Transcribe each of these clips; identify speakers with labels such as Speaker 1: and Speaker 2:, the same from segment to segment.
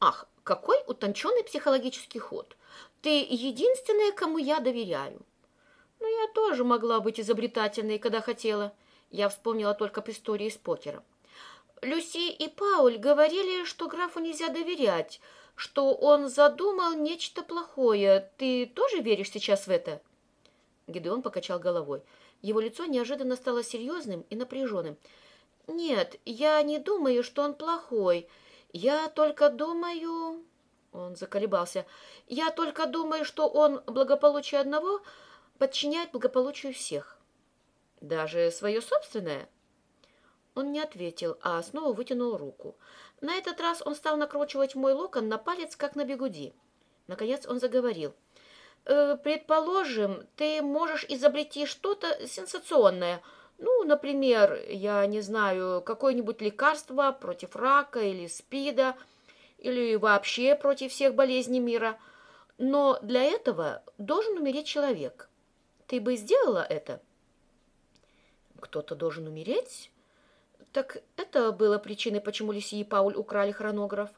Speaker 1: Ах, какой утонченный психологический ход. Ты единственная, кому я доверяю. Но я тоже могла быть изобретательной, когда хотела. Я вспомнила только об истории с покером. Люси и Пауль говорили, что графу нельзя доверять, что он задумал нечто плохое. Ты тоже веришь сейчас в это? Гидеон покачал головой. Его лицо неожиданно стало серьезным и напряженным. «Нет, я не думаю, что он плохой. Я только думаю...» Он заколебался. «Я только думаю, что он благополучие одного подчиняет благополучию всех». «Даже свое собственное?» Он не ответил, а снова вытянул руку. На этот раз он стал накручивать мой локон на палец, как на бегуди. Наконец он заговорил. «Э, «Предположим, ты можешь изобрести что-то сенсационное. Ну, например, я не знаю, какое-нибудь лекарство против рака или спида, или вообще против всех болезней мира. Но для этого должен умереть человек. Ты бы сделала это?» «Кто-то должен умереть?» Так это было причиной, почему Лиси и Пауль украли хронограф.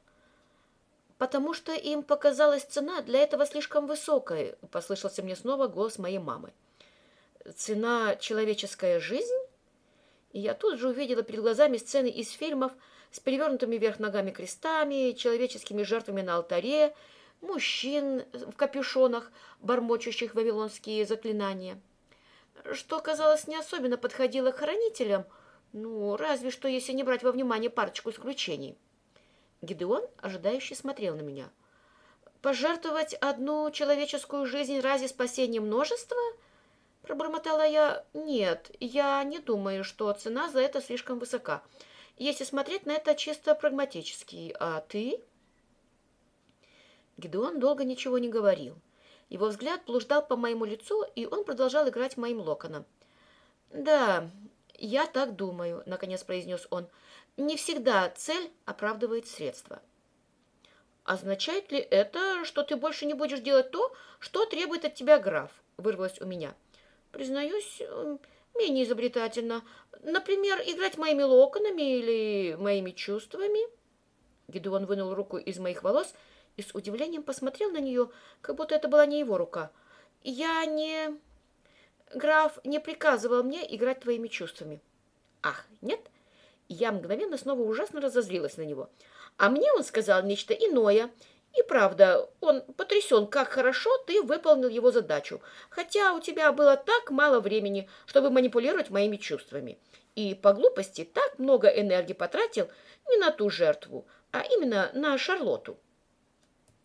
Speaker 1: «Потому что им показалась цена для этого слишком высокой», — послышался мне снова голос моей мамы. «Цена — человеческая жизнь?» И я тут же увидела перед глазами сцены из фильмов с перевернутыми вверх ногами крестами, человеческими жертвами на алтаре, мужчин в капюшонах, бормочущих вавилонские заклинания. Что, казалось, не особенно подходило к хранителям — ну, разве что, если не брать во внимание парочку исключений. Гидеон, ожидающий, смотрел на меня. «Пожертвовать одну человеческую жизнь ради спасения множества?» Пробормотала я. «Нет, я не думаю, что цена за это слишком высока. Если смотреть на это чисто прагматически. А ты?» Гидеон долго ничего не говорил. Его взгляд блуждал по моему лицу, и он продолжал играть моим локоном. «Да, «Я так думаю», — наконец произнес он. «Не всегда цель оправдывает средства». «Означает ли это, что ты больше не будешь делать то, что требует от тебя граф?» — вырвалось у меня. «Признаюсь, менее изобретательно. Например, играть моими локонами или моими чувствами?» Гедеон вынул руку из моих волос и с удивлением посмотрел на нее, как будто это была не его рука. «Я не...» Граф не приказывал мне играть твоими чувствами. Ах, нет? Я мгновенно снова ужасно разозлилась на него. А мне он сказал нечто иное. И правда, он потрясен, как хорошо ты выполнил его задачу, хотя у тебя было так мало времени, чтобы манипулировать моими чувствами. И по глупости так много энергии потратил не на ту жертву, а именно на Шарлоту.